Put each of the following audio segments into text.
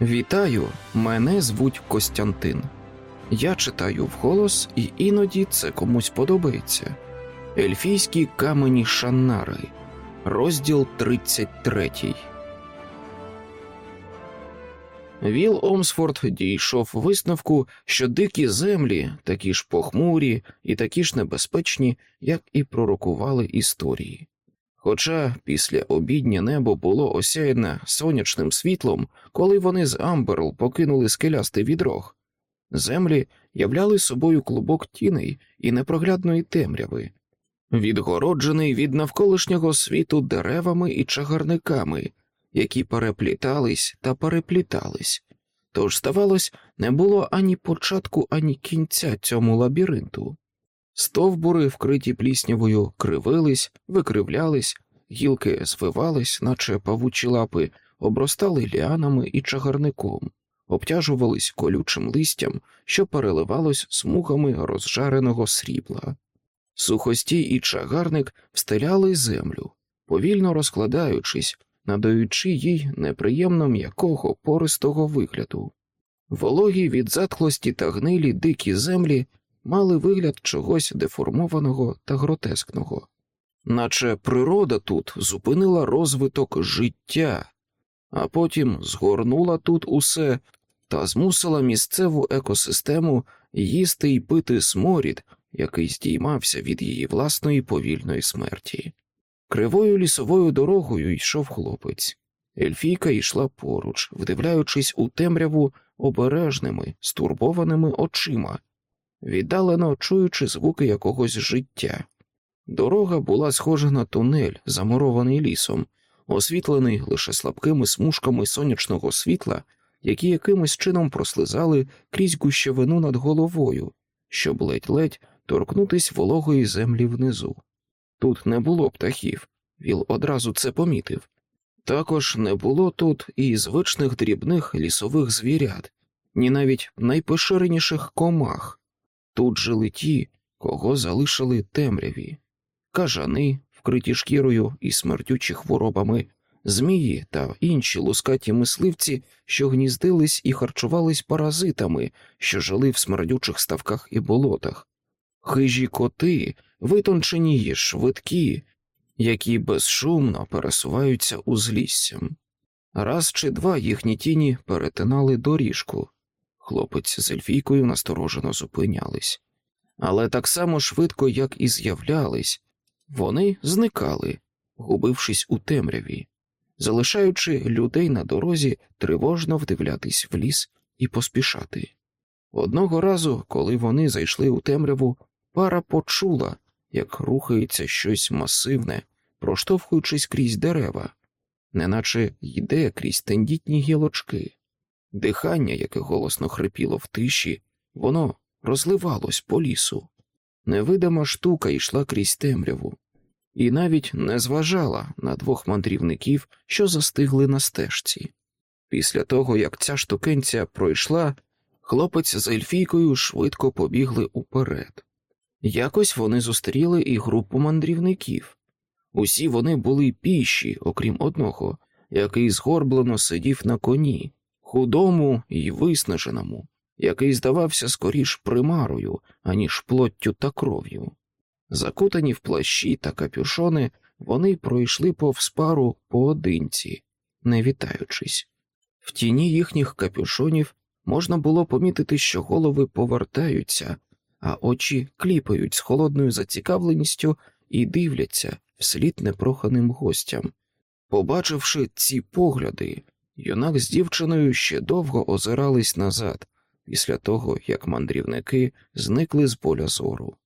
Вітаю, мене звуть Костянтин. Я читаю вголос, і іноді це комусь подобається. Ельфійські камені Шаннари, розділ 33. Віл Омсфорд дійшов висновку, що дикі землі такі ж похмурі і такі ж небезпечні, як і пророкували історії. Хоча післяобіднє небо було осяяне сонячним світлом, коли вони з Амберл покинули скелястий відрог, землі являли собою клубок тіней і непроглядної темряви, відгороджений від навколишнього світу деревами і чагарниками, які переплітались та переплітались, тож, здавалось, не було ані початку, ані кінця цьому лабіринту. Стовбури, вкриті пліснявою, кривились, викривлялись, гілки звивались, наче павучі лапи, обростали ліанами і чагарником, обтяжувались колючим листям, що переливалось смугами розжареного срібла. Сухостій і чагарник встеляли землю, повільно розкладаючись, надаючи їй неприємно м'якого пористого вигляду. Вологі від затхлості та гнилі дикі землі мали вигляд чогось деформованого та гротескного, наче природа тут зупинила розвиток життя, а потім згорнула тут усе та змусила місцеву екосистему їсти й пити сморід, який здіймався від її власної повільної смерті. Кривою лісовою дорогою йшов хлопець. Ельфійка йшла поруч, вдивляючись у темряву обережними, стурбованими очима, віддалено чуючи звуки якогось життя. Дорога була схожа на тунель, замурований лісом, освітлений лише слабкими смужками сонячного світла, які якимось чином прослизали крізь гущавину над головою, щоб ледь-ледь торкнутись вологої землі внизу. Тут не було птахів, Віл одразу це помітив. Також не було тут і звичних дрібних лісових звірят, ні навіть найпоширеніших комах. Тут жили ті, кого залишили темряві, кажани, вкриті шкірою і смертючі хворобами, змії та інші лускаті мисливці, що гніздились і харчувались паразитами, що жили в смердючих ставках і болотах, хижі коти, витончені й швидкі, які безшумно пересуваються узліссям. Раз чи два їхні тіні перетинали доріжку. Хлопець з Ельфійкою насторожено зупинялись, але так само швидко, як і з'являлись, вони зникали, губившись у темряві, залишаючи людей на дорозі тривожно вдивлятись в ліс і поспішати. Одного разу, коли вони зайшли у темряву, пара почула, як рухається щось масивне, проштовхуючись крізь дерева, неначе йде крізь тендітні гілочки. Дихання, яке голосно хрипіло в тиші, воно розливалось по лісу. Невидима штука йшла крізь темряву, і навіть не зважала на двох мандрівників, що застигли на стежці. Після того, як ця штукенця пройшла, хлопець з ельфійкою швидко побігли уперед. Якось вони зустріли і групу мандрівників. Усі вони були піші, окрім одного, який згорблено сидів на коні, худому і виснаженому, який здавався скоріш примарою, аніж плоттю та кров'ю. Закутані в плащі та капюшони, вони пройшли повз пару поодинці, не вітаючись. В тіні їхніх капюшонів можна було помітити, що голови повертаються, а очі кліпають з холодною зацікавленістю і дивляться вслід непроханим гостям. Побачивши ці погляди, юнак з дівчиною ще довго озирались назад, після того як мандрівники зникли з поля зору.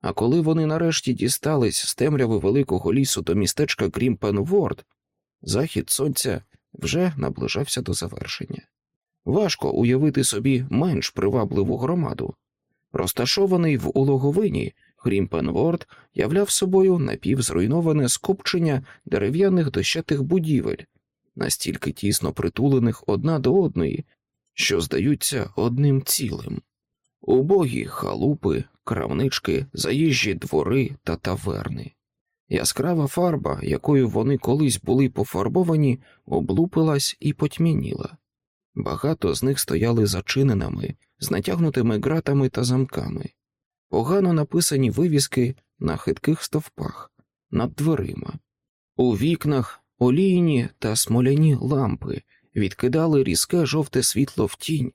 А коли вони нарешті дістались з темряви великого лісу до містечка Грімпенворд, захід сонця вже наближався до завершення. Важко уявити собі менш привабливу громаду. Розташований в улоговині, Грімпенворд являв собою напівзруйноване скупчення дерев'яних дощатих будівель, настільки тісно притулених одна до одної, що здаються одним цілим. Убогі халупи, крамнички, заїжджі двори та таверни. Яскрава фарба, якою вони колись були пофарбовані, облупилась і потьмяніла. Багато з них стояли зачиненими, з натягнутими ґратами та замками, погано написані вивіски на хитких стовпах, над дверима. У вікнах олійні та смоляні лампи відкидали різке жовте світло в тінь,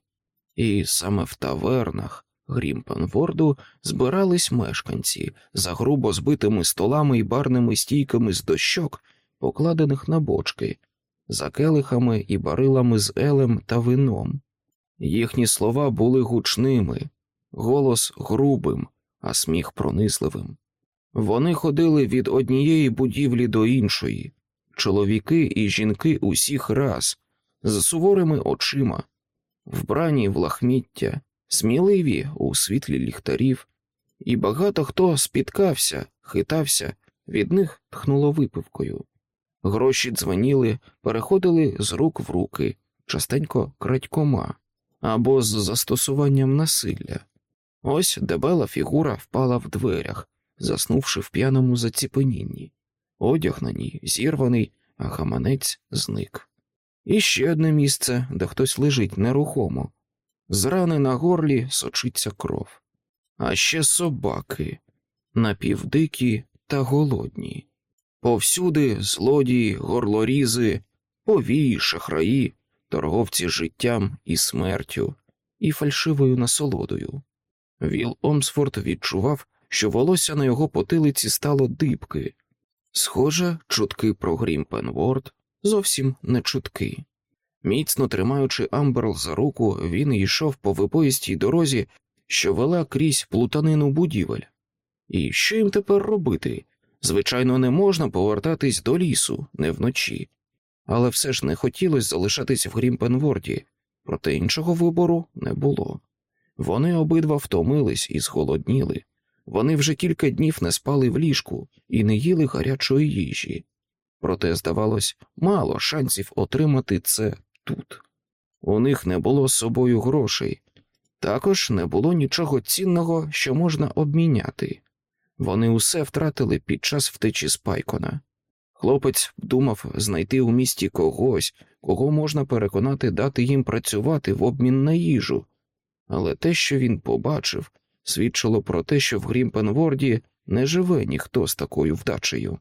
і саме в тавернах Грімпенворду збирались мешканці за грубо збитими столами і барними стійками з дощок, покладених на бочки, за келихами і барилами з елем та вином. Їхні слова були гучними, голос грубим, а сміх пронизливим. Вони ходили від однієї будівлі до іншої, чоловіки і жінки усіх раз, з суворими очима, вбрані в лахміття, сміливі у світлі ліхтарів, і багато хто спіткався, хитався, від них тхнуло випивкою. Гроші дзвоніли, переходили з рук в руки, частенько крадькома або з застосуванням насилля. Ось дебела фігура впала в дверях, заснувши в п'яному заціпенінні. Одяг на ній зірваний, а гаманець зник. І ще одне місце, де хтось лежить нерухомо. З рани на горлі сочиться кров. А ще собаки напівдикі та голодні. Повсюди злодії, горлорізи, повії, шахраї, торговці життям і смертю, і фальшивою насолодою. Віл Омсфорд відчував, що волосся на його потилиці стало дибки. Схоже, чутки про Грімпенворд зовсім не чутки. Міцно тримаючи Амберл за руку, він йшов по вибоїстій дорозі, що вела крізь плутанину будівель. І що їм тепер робити? Звичайно, не можна повертатись до лісу, не вночі, але все ж не хотілося залишатись в Грімпенворді, проте іншого вибору не було. Вони обидва втомились і зголодніли. Вони вже кілька днів не спали в ліжку і не їли гарячої їжі, проте, здавалось, мало шансів отримати це тут. У них не було з собою грошей, також не було нічого цінного, що можна обміняти. Вони усе втратили під час втечі з Пайкона. Хлопець думав знайти у місті когось, кого можна переконати дати їм працювати в обмін на їжу, але те, що він побачив, свідчило про те, що в Грімпенворді не живе ніхто з такою вдачею.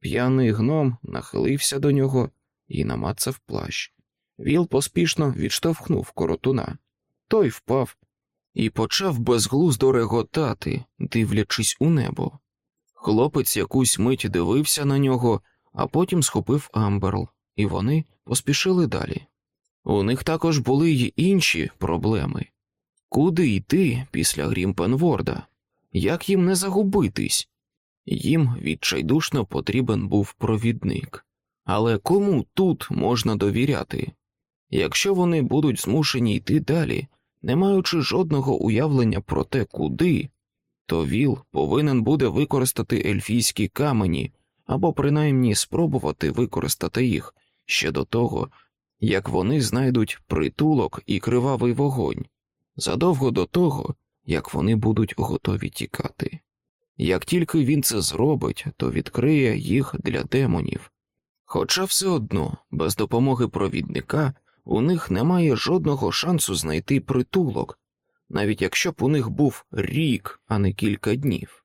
П'яний гном нахилився до нього і намацав плащ. Віл поспішно відштовхнув коротуна. Той впав і почав безглуздо реготати, дивлячись у небо. Хлопець якусь мить дивився на нього, а потім схопив Амберл, і вони поспішили далі. У них також були й інші проблеми куди йти після Грімпенворда, як їм не загубитись? Їм відчайдушно потрібен був провідник, але кому тут можна довіряти? Якщо вони будуть змушені йти далі, не маючи жодного уявлення про те, куди, то Віл повинен буде використати ельфійські камені або принаймні спробувати використати їх ще до того, як вони знайдуть притулок і кривавий вогонь, задовго до того, як вони будуть готові тікати. Як тільки він це зробить, то відкриє їх для демонів. Хоча все одно, без допомоги провідника, у них немає жодного шансу знайти притулок, навіть якщо б у них був рік, а не кілька днів.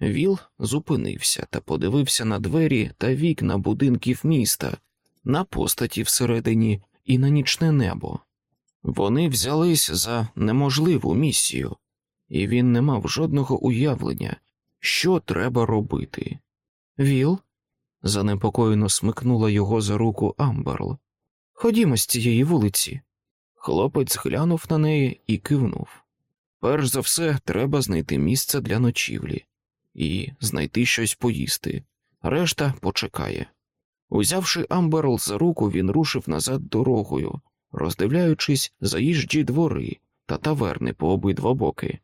Віл зупинився та подивився на двері та вікна будинків міста, на постаті всередині і на нічне небо. Вони взялись за неможливу місію, і він не мав жодного уявлення, що треба робити. Віл занепокоєно смикнула його за руку Амберл. Ходімо з цієї вулиці. Хлопець глянув на неї і кивнув. Перш за все, треба знайти місце для ночівлі і знайти щось поїсти. Решта почекає. Узявши Амберл за руку, він рушив назад дорогою, роздивляючись заїжджі двори та таверни по обидва боки.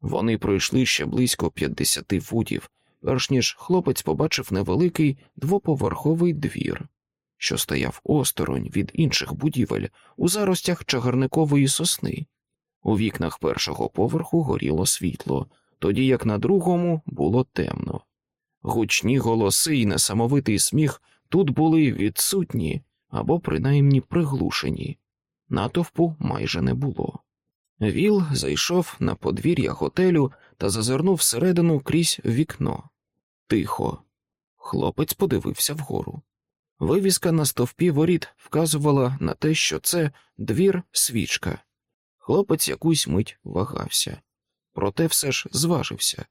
Вони пройшли ще близько 50 футів, перш ніж хлопець побачив невеликий двоповерховий двір, що стояв осторонь від інших будівель у заростях чагарникової сосни. У вікнах першого поверху горіло світло, тоді як на другому було темно. Гучні голоси і несамовитий сміх тут були відсутні або принаймні приглушені. Натовпу майже не було. Віл зайшов на подвір'я готелю та зазирнув всередину крізь вікно. Тихо. Хлопець подивився вгору. Вивіска на стовпі воріт вказувала на те, що це двір свічка. Хлопець якусь мить вагався, проте все ж зважився.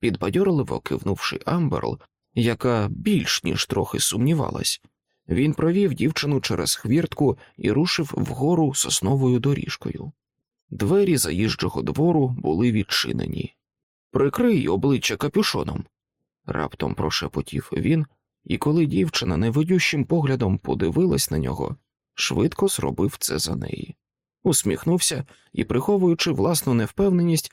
Підбадьорливо кивнувши Амберл, яка більш ніж трохи сумнівалась, він провів дівчину через хвіртку і рушив вгору сосновою доріжкою. Двері заїжджого двору були відчинені. Прикрий обличчя капюшоном, раптом прошепотів він, і коли дівчина невидющим поглядом подивилась на нього, швидко зробив це за неї. Усміхнувся і, приховуючи власну невпевненість,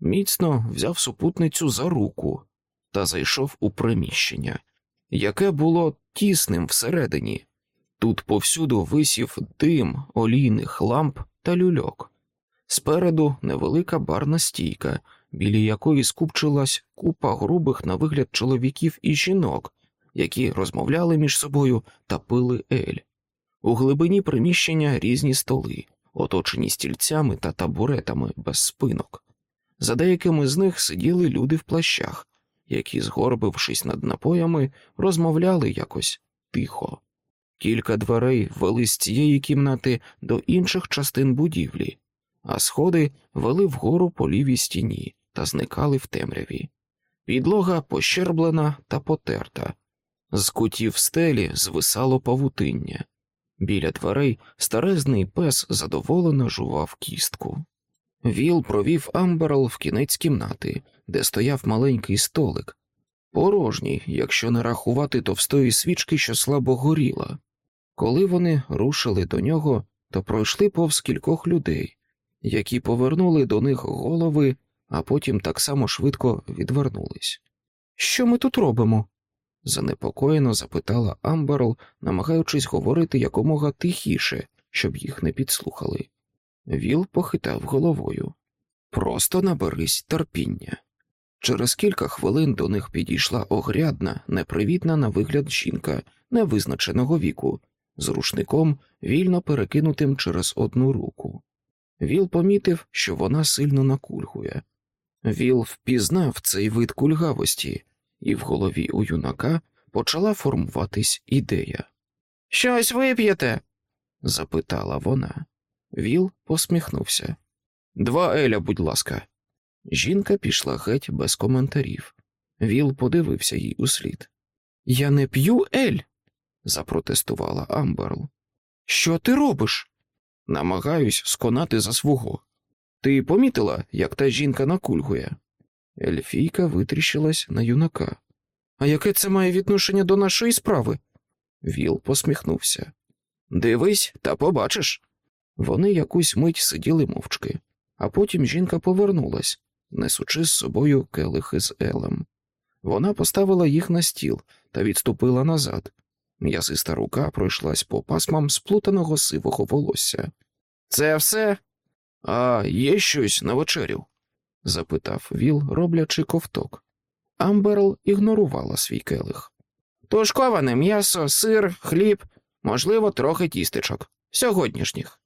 міцно взяв супутницю за руку та зайшов у приміщення, яке було тісним всередині. Тут повсюду висів дим олійних ламп та люльок. Спереду невелика барна стійка, біля якої скупчилась купа грубих на вигляд чоловіків і жінок, які розмовляли між собою та пили ель. У глибині приміщення різні столи, оточені стільцями та табуретами без спинок. За деякими з них сиділи люди в плащах, які, згорбившись над напоями, розмовляли якось тихо. Кілька дверей вели з цієї кімнати до інших частин будівлі, а сходи вели вгору по лівій стіні та зникали в темряві. Підлога пощерблена та потерта, з кутів стелі звисало павутиння. Біля дверей старезний пес задоволено жував кістку. Віл провів Амберл в кінець кімнати, де стояв маленький столик, порожній, якщо не рахувати товстої свічки, що слабо горіла. Коли вони рушили до нього, то пройшли повз кількох людей, які повернули до них голови, а потім так само швидко відвернулись. Що ми тут робимо? занепокоєно запитала Амберл, намагаючись говорити якомога тихіше, щоб їх не підслухали. Віл похитав головою. Просто наберись терпіння. Через кілька хвилин до них підійшла огрядна, непривітна на вигляд жінка невизначеного віку, з рушником, вільно перекинутим через одну руку. Віл помітив, що вона сильно накульгує. Віл впізнав цей вид кульгавості, і в голові у юнака почала формуватись ідея. Щось вип'єте? запитала вона. Віл посміхнувся. Два Еля, будь ласка. Жінка пішла геть без коментарів. Віл подивився їй услід. Я не п'ю ель, запротестувала Амберл. Що ти робиш? Намагаюсь сканати за свого. Ти помітила, як та жінка накульгує? Ельфійка витріщилась на юнака. А яке це має відношення до нашої справи? Віл посміхнувся. Дивись, та побачиш. Вони якусь мить сиділи мовчки, а потім жінка повернулась, несучи з собою келихи з елем. Вона поставила їх на стіл та відступила назад. М'язиста рука пройшлась по пасмам сплутаного сивого волосся. Це все? А є щось на вечерю? запитав Віл, роблячи ковток. Амберл ігнорувала свій келих. Тушковане м'ясо, сир, хліб, можливо, трохи тістечок. Сьогоднішніх.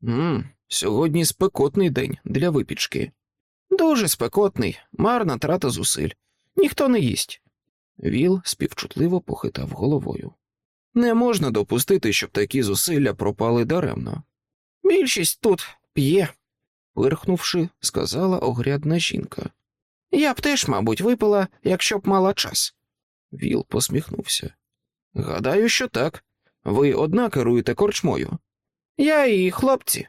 Мм, Сьогодні спекотний день для випічки. Дуже спекотний, марна трата зусиль. Ніхто не їсть. Віл співчутливо похитав головою. Не можна допустити, щоб такі зусилля пропали даремно. Більшість тут п'є, пирхнувши, сказала огрядна жінка. Я б теж, мабуть, випила, якщо б мала час. Віл посміхнувся. Гадаю, що так. Ви одна керуєте корчмою. Я і хлопці.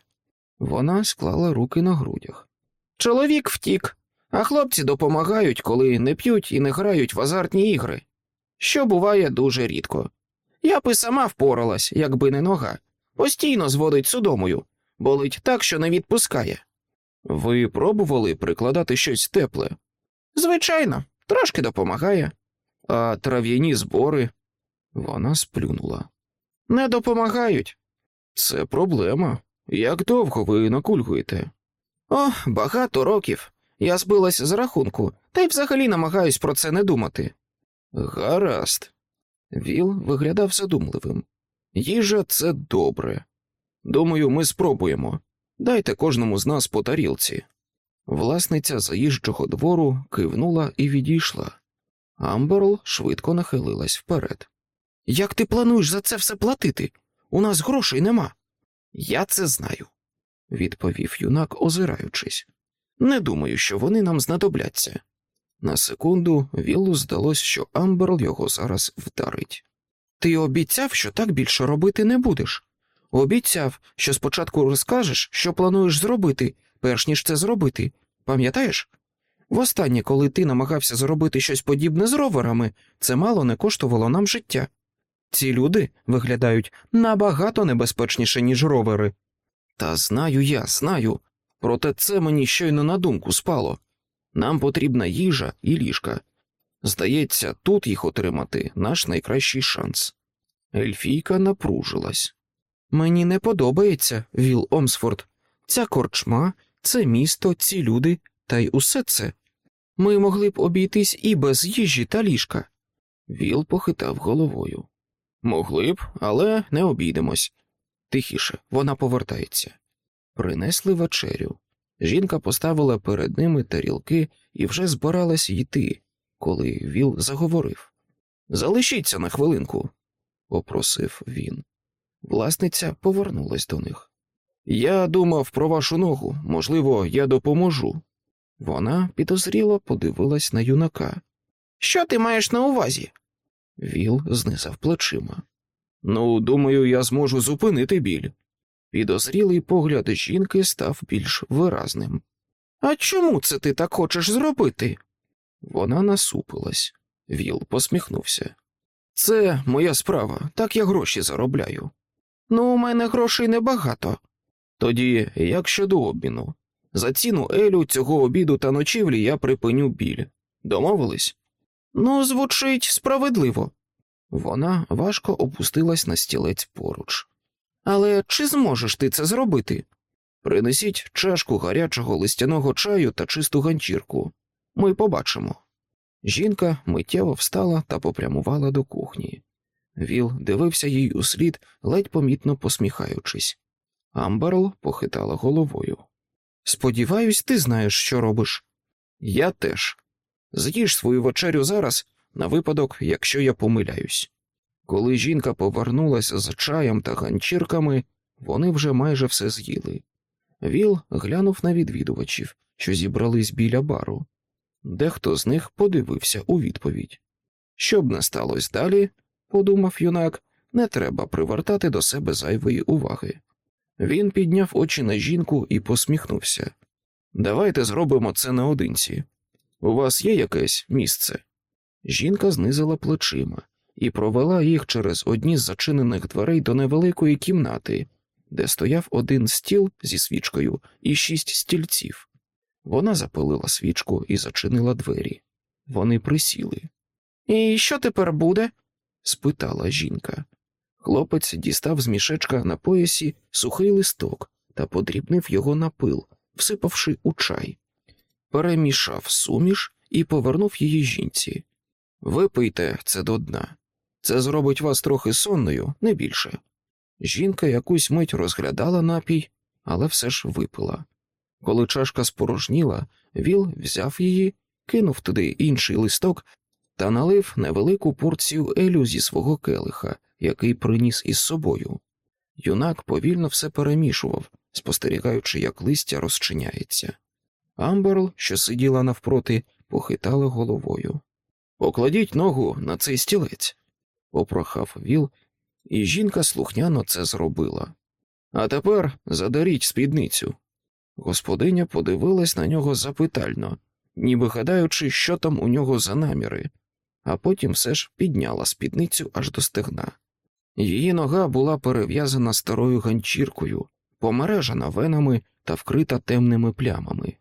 Вона склала руки на грудях. Чоловік втік, а хлопці допомагають, коли не п'ють і не грають в азартні ігри, що буває дуже рідко. Я б і сама впоралась, якби не нога. Постійно зводить судомою, болить так, що не відпускає. Ви пробували прикладати щось тепле? Звичайно, трошки допомагає. А трав'яні збори. Вона сплюнула. Не допомагають. Це проблема. Як довго ви накульгуєте? О, багато років. Я збилась з рахунку, та й взагалі намагаюсь про це не думати. Гаразд. Віл виглядав задумливим. Їжа це добре. Думаю, ми спробуємо. Дайте кожному з нас по тарілці. Власниця заїжджого двору кивнула і відійшла. Амберл швидко нахилилась вперед. Як ти плануєш за це все платити? У нас грошей нема. Я це знаю, відповів юнак, озираючись. Не думаю, що вони нам знадобляться. На секунду Вілу здалось, що Амберл його зараз вдарить. Ти обіцяв, що так більше робити не будеш. Обіцяв, що спочатку розкажеш, що плануєш зробити, перш ніж це зробити. Пам'ятаєш? Востаннє, коли ти намагався зробити щось подібне з роверами, це мало не коштувало нам життя. Ці люди виглядають набагато небезпечніше, ніж ровери. Та знаю я, знаю. Проте це мені щойно на думку спало. Нам потрібна їжа і ліжка. Здається, тут їх отримати наш найкращий шанс. Ельфійка напружилась. Мені не подобається, Віл Омсфорд. Ця корчма, це місто, ці люди, та й усе це. Ми могли б обійтись і без їжі та ліжка. Віл похитав головою. Могли б, але не обійдемось. Тихіше, вона повертається. Принесли вечерю. Жінка поставила перед ними тарілки і вже збиралась йти, коли Віл заговорив. Залишіться на хвилинку, попросив він. Власниця повернулась до них. Я думав про вашу ногу, можливо, я допоможу. Вона підозріло подивилась на юнака. Що ти маєш на увазі? Віл знизав плечима. Ну, думаю, я зможу зупинити біль. Підозрілий погляд жінки став більш виразним. А чому це ти так хочеш зробити? Вона насупилась. Віл посміхнувся. Це моя справа, так я гроші заробляю. Ну, у мене грошей небагато. Тоді, як щодо обміну, за ціну Елю цього обіду та ночівлі я припиню біль. Домовились? Ну, звучить справедливо. Вона важко опустилась на стілець поруч. Але чи зможеш ти це зробити? Принесіть чашку гарячого листяного чаю та чисту ганчірку. Ми побачимо. Жінка миттєво встала та попрямувала до кухні. Віл дивився їй услід, ледь помітно посміхаючись. Амберл похитала головою. Сподіваюсь, ти знаєш, що робиш. Я теж. З'їж свою вечерю зараз на випадок, якщо я помиляюсь. Коли жінка повернулася з чаєм та ганчірками, вони вже майже все з'їли. Віл глянув на відвідувачів, що зібрались біля бару. Дехто з них подивився у відповідь. Щоб не сталося далі, подумав юнак, не треба привертати до себе зайвої уваги. Він підняв очі на жінку і посміхнувся. Давайте зробимо це наодинці. У вас є якесь місце? Жінка знизила плечима і провела їх через одні з зачинених дверей до невеликої кімнати, де стояв один стіл зі свічкою і шість стільців. Вона запалила свічку і зачинила двері. Вони присіли. І що тепер буде? спитала жінка. Хлопець дістав з мішечка на поясі сухий листок та подрібнив його на пил, всипавши у чай. Перемішав суміш і повернув її жінці. Випийте це до дна. Це зробить вас трохи сонною, не більше. Жінка якусь мить розглядала напій, але все ж випила. Коли чашка спорожніла, Віл взяв її, кинув туди інший листок та налив невелику порцію елю зі свого келиха, який приніс із собою. Юнак повільно все перемішував, спостерігаючи, як листя розчиняється. Амберл, що сиділа навпроти, похитала головою. Покладіть ногу на цей стілець, попрохав Віл, і жінка слухняно це зробила. А тепер задеріть спідницю. Господиня подивилась на нього запитально, ніби гадаючи, що там у нього за наміри, а потім все ж підняла спідницю аж до стегна. Її нога була перев'язана старою ганчіркою, помережена венами та вкрита темними плямами.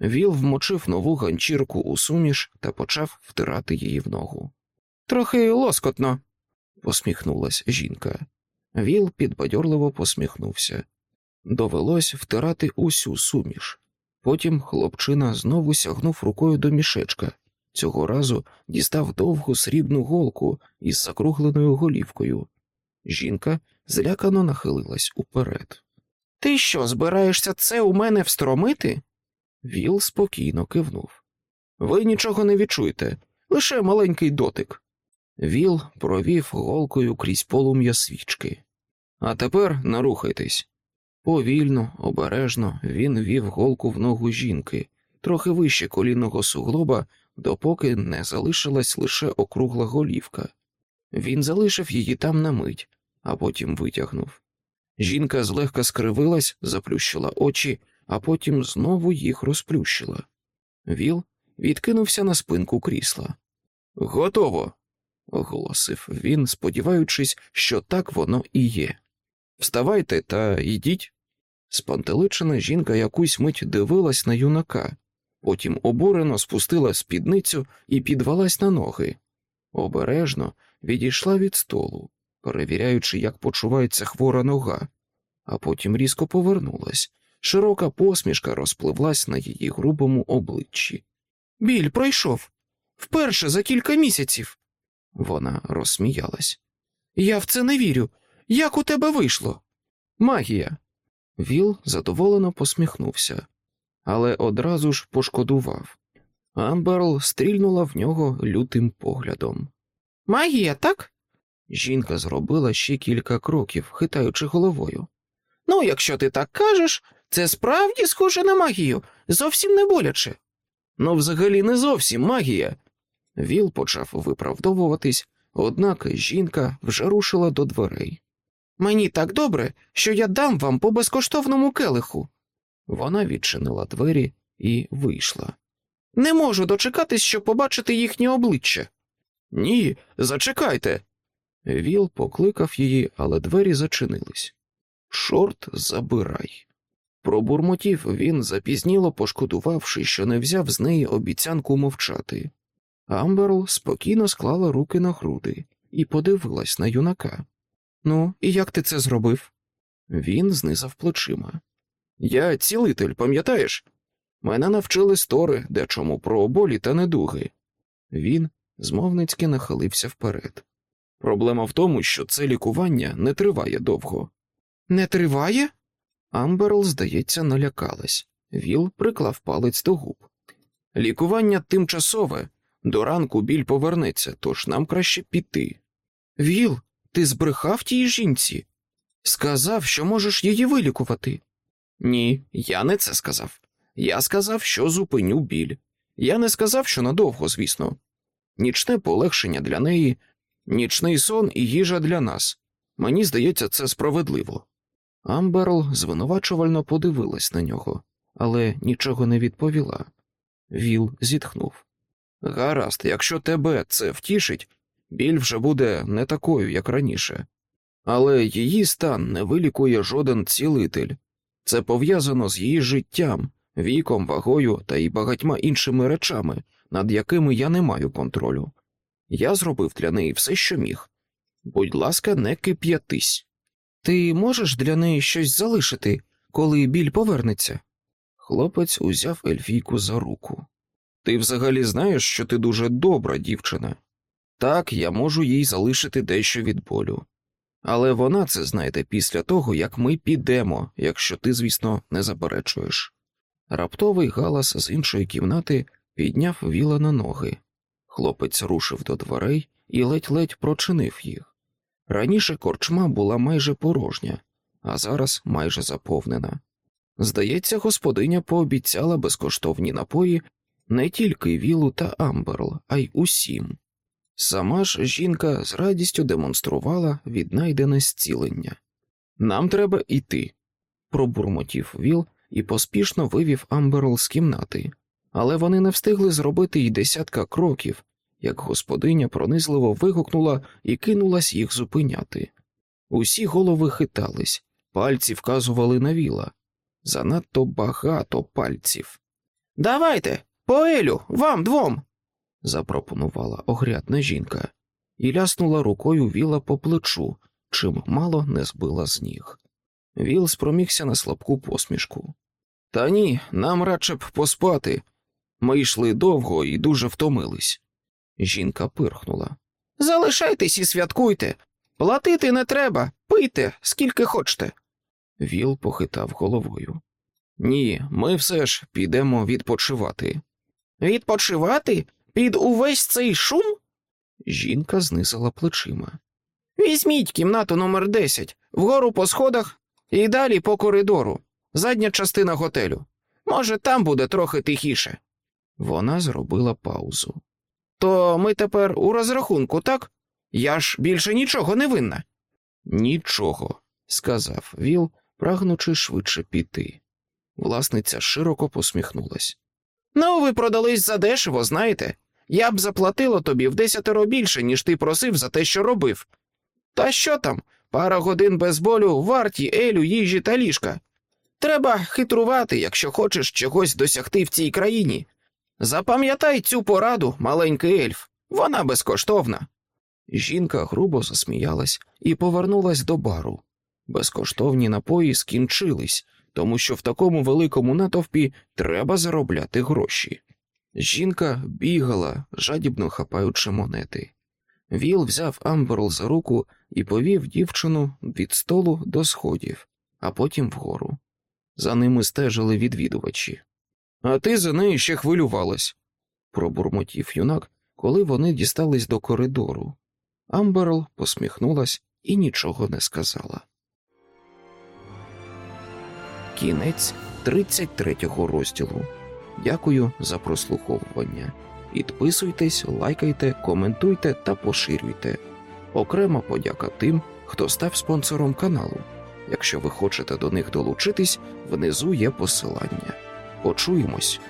Віл вмочив нову ганчірку у суміш та почав втирати її в ногу. Трохи лоскотно, посміхнулась жінка. Віл підбадьорливо посміхнувся. Довелось втирати усю суміш. Потім хлопчина знову сягнув рукою до мішечка, цього разу дістав довгу срібну голку із закругленою голівкою. Жінка злякано нахилилась уперед. Ти що, збираєшся це у мене встромити? Віл спокійно кивнув. Ви нічого не відчуєте, лише маленький дотик. Віл провів голкою крізь полум'я свічки. А тепер нарухайтесь. Повільно, обережно він вів голку в ногу жінки, трохи вище колінного суглоба, допоки не залишилась лише округла голівка. Він залишив її там на мить, а потім витягнув. Жінка злегка скривилась, заплющила очі, а потім знову їх розплющила. Віл відкинувся на спинку крісла. Готово, оголосив він, сподіваючись, що так воно і є. Вставайте та йдіть. Спантеличена жінка якусь мить дивилась на юнака, потім обурено спустила спідницю і підвелась на ноги. Обережно відійшла від столу, перевіряючи, як почувається хвора нога, а потім різко повернулась. Широка посмішка розпливлась на її грубому обличчі. Біль пройшов вперше за кілька місяців. Вона розсміялась. Я в це не вірю. Як у тебе вийшло? Магія. Віл задоволено посміхнувся, але одразу ж пошкодував. Амберл стрільнула в нього лютим поглядом. Магія, так? Жінка зробила ще кілька кроків, хитаючи головою. Ну, якщо ти так кажеш, це справді схоже на магію, зовсім не боляче. Ну, взагалі, не зовсім магія. Віл почав виправдовуватись, однак жінка вже рушила до дверей. Мені так добре, що я дам вам по безкоштовному келиху. Вона відчинила двері і вийшла. Не можу дочекатись, щоб побачити їхнє обличчя. Ні, зачекайте. Віл покликав її, але двері зачинились. Чорт забирай. Пробурмотів він, запізніло пошкодувавши, що не взяв з неї обіцянку мовчати. Амберл спокійно склала руки на груди і подивилась на юнака. Ну, і як ти це зробив? Він знизав плечима. Я цілитель, пам'ятаєш? Мене навчили стори дечому про болі та недуги. Він змовницьки нахилився вперед. Проблема в тому, що це лікування не триває довго. Не триває? Амберл, здається, налякалась. Віл приклав палець до губ. Лікування тимчасове, до ранку біль повернеться, тож нам краще піти. Віл, ти збрехав тій жінці? Сказав, що можеш її вилікувати. Ні, я не це сказав. Я сказав, що зупиню біль. Я не сказав, що надовго, звісно. Нічне полегшення для неї, нічний сон і їжа для нас. Мені здається, це справедливо. Амберл звинувачувально подивилась на нього, але нічого не відповіла. Віл зітхнув. Гаразд, якщо тебе це втішить, біль вже буде не такою, як раніше. Але її стан не вилікує жоден цілитель. Це пов'язано з її життям, віком, вагою та й багатьма іншими речами, над якими я не маю контролю. Я зробив для неї все, що міг. Будь ласка, не кип'ятись. Ти можеш для неї щось залишити, коли біль повернеться? Хлопець узяв Ельфійку за руку. Ти взагалі знаєш, що ти дуже добра дівчина. Так, я можу їй залишити дещо від болю. Але вона це знайде після того, як ми підемо, якщо ти, звісно, не заперечуєш. Раптовий галас з іншої кімнати підняв віла на ноги. Хлопець рушив до дверей і ледь-ледь прочинив їх. Раніше корчма була майже порожня, а зараз майже заповнена. Здається, господиня пообіцяла безкоштовні напої не тільки Вілу та Амберл, а й усім. Сама ж жінка з радістю демонструвала віднайдене зцілення. Нам треба йти, пробурмотів Віл і поспішно вивів Амберл з кімнати, але вони не встигли зробити й десятка кроків, як господиня пронизливо вигукнула і кинулась їх зупиняти. Усі голови хитались, пальці вказували на віла. Занадто багато пальців. Давайте, поелю, вам двом. запропонувала огрядна жінка і ляснула рукою віла по плечу, чим мало не збила з ніг. Віл спромігся на слабку посмішку. Та ні, нам радше б поспати. Ми йшли довго і дуже втомились. Жінка пирхнула. Залишайтесь і святкуйте. Платити не треба, пийте, скільки хочете. Віл похитав головою. Ні, ми все ж підемо відпочивати. Відпочивати? Під увесь цей шум? Жінка знизила плечима. Візьміть кімнату номер 10, вгору по сходах і далі по коридору, задня частина готелю. Може, там буде трохи тихіше. Вона зробила паузу. То ми тепер у розрахунку, так? Я ж більше нічого не винна. Нічого, сказав Віл, прагнучи швидше піти. Власниця широко посміхнулась. Ну, ви продались задешево, знаєте. Я б заплатила тобі в десятеро більше, ніж ти просив за те, що робив. Та що там? Пара годин без болю варті елю, їжі та ліжка. Треба хитрувати, якщо хочеш чогось досягти в цій країні. Запам'ятай цю пораду, маленький ельф, вона безкоштовна. Жінка грубо засміялась і повернулась до бару. Безкоштовні напої скінчились, тому що в такому великому натовпі треба заробляти гроші. Жінка бігала, жадібно хапаючи монети. Віл взяв Амберл за руку і повів дівчину від столу до сходів, а потім вгору. За ними стежили відвідувачі. А ти за нею ще хвилювалась, пробурмотів юнак, коли вони дістались до коридору. Амберл посміхнулась і нічого не сказала. Кінець 33 розділу. Дякую за прослуховування. Підписуйтесь, лайкайте, коментуйте та поширюйте. Окрема подяка тим, хто став спонсором каналу. Якщо ви хочете до них долучитись, внизу є посилання. Почуємось.